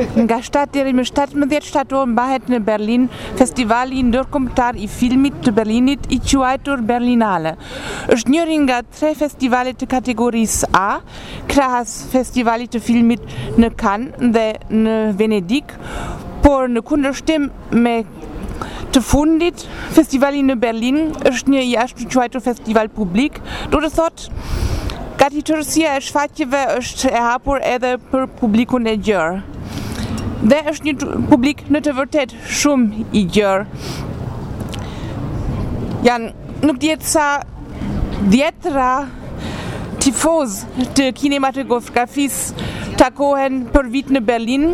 Nga 7 deri më 17 shtator mbahet në Berlin Festivali Ndërkombëtar i Filmit të Berlinit i quajtur Berlinale. Është njëri nga tre festivalet e kategorisë A, krahas Festivalit të Filmit në Cannes dhe në Venedik, por në kundërshtim me Të fundit, festivali në Berlin është një i ashtuquajtur festival publik, do të thotë, gati tërësia e shfaqjeve është e hapur edhe për publikun e gjerë. Dhe është një publik në të vërtetë shumë i gjerë. Janë, nuk dihet sa dhjetëra tifozë të kinematografisë takohen për vit në Berlin,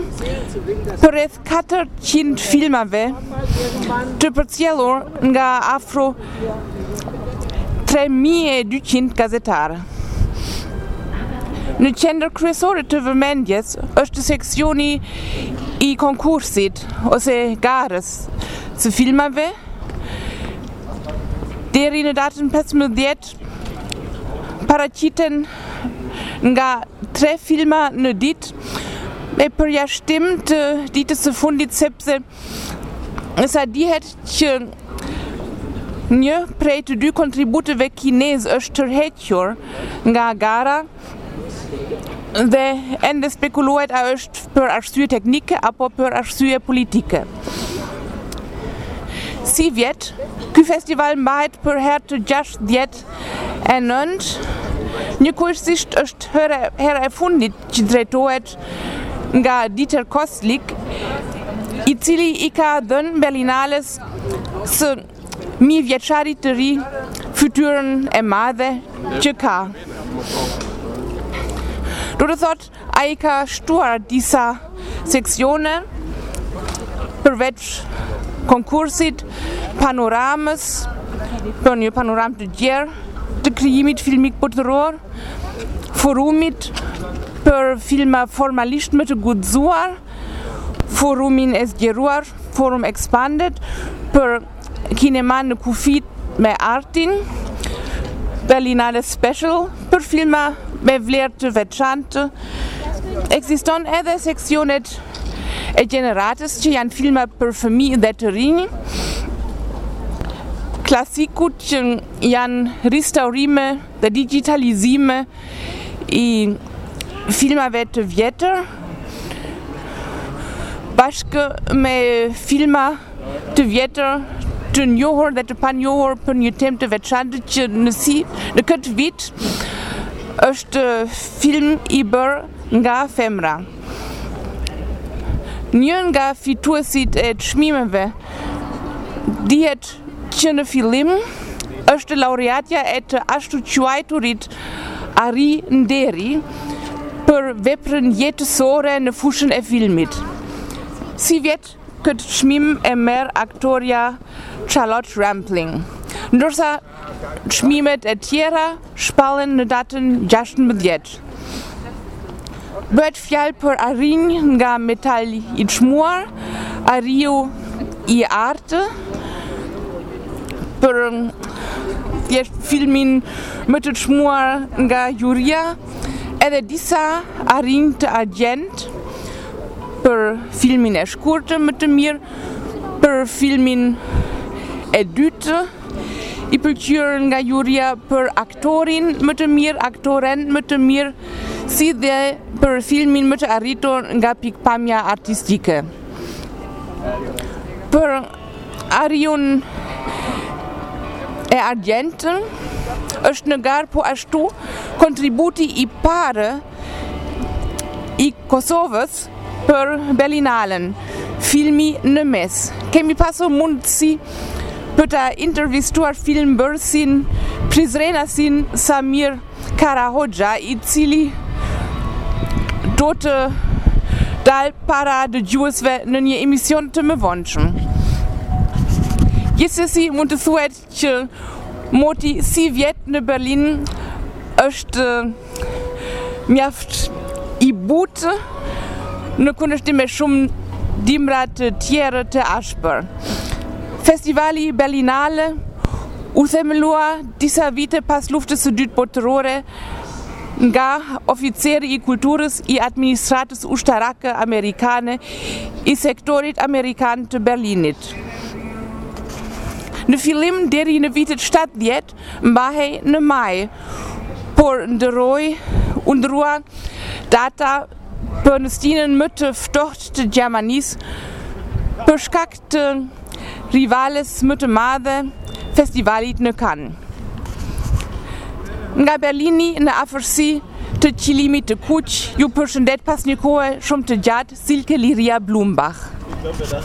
për rreth katërqind filmave të përcjellur nga afro tre mijë e dyqind gazetarë. Në qendër kryesore të vëmendjes është seksioni i konkursit ose garës së filmave deri në datën 15 paraqiten nga tre filma në ditë me përjashtim të ditës së fundit sepse tashmë dihet që një prej të dy kontributeve kineze është tërhequr nga gara Dhe ende spekulohet a është për arsye teknike apo për arsye politike. Sivjet, ky festival mbahet për herë të gjashtëdhjetë e nëntë, njëkohësisht është hera e fundit që drejtohet nga Dieter Kosslick, i cili i ka dhënë Berlinales së mijëvjeçarit të ri fytyrën e madhe që ka. Do të thotë, ai ka shtuar disa seksione përveç konkursit, panoramës, për një panoramë të gjerë, të krijimit filmik botëror, forumit për filma formalisht më të guxuar, forumin e zgjeruar Forum Expanded për kinemanë në kufi me artin, Berlinale Special për filma me vlerë të veçantë, ekzistojnë edhe seksionet e gjeneratës që janë filma për fëmijë dhe të rinj, klasikut që janë restaurime, dhe digjitalizimi i filmave të vjetër bashkë me filma të vjetër të njohur dhe të panjohur për një temë të veçantë që në këtë vit është film i bërë nga femra. Një nga fituesit e çmimeve dihet Që në fillim është laureatja e të ashtuquajturit Ari Nderi për veprën jetësore në fushën e filmit. Sivjet këtë çmim e merr aktorja Charlotte Rampling, ndërsa çmimet e tjera shpallen në datën gjashtëmbëdhjetë. Bëhet fjalë për arinj nga metali i çmuar, Ariu i Artë, për thjesht filmin më të çmuar nga juria, edhe disa arinj të argjendtë për filmin e shkurtër më të mirë, për filmin e dytë, të pëlqyer nga juria për aktorin më të mirë, aktoren më të mirë, si dhe për filmin më të arritur nga pikëpamja artistike. Për Ariun e Argjendtë është në garë po ashtu kontributi i parë i Kosovës për Berlinalen, filmi Në mes. Kemi pasur mundësi për të intervistuar filmbërësin prizrenasin Samir Karahoda i cili do të dalë para dëgjuesve në një emision të më vonshëm. Gjithsesi mund të thuhet që moti sivjet në Berlin është mjaft i butë në kundërshtim me shumë dimra të tjerë të ashpër. Festivali Berlinale u themelua disa vite pas luftës së dytë botërore nga oficeri i kulturës i administratës ushtarake amerikane i sektorit amerikan të Berlinit. Në fillim deri në vitet shtatëdhjetë mbahej në maj, por ndërroi u ndërrua data për në stinën më të ftohtë të Gjermanisë për shkak të rivales më të madhe, festivalit në Kan. Nga Berlini në afërsi të Qilimit të Kuq ju përshëndet pas një kohe shumë të gjatë Silke Liria Blumbach.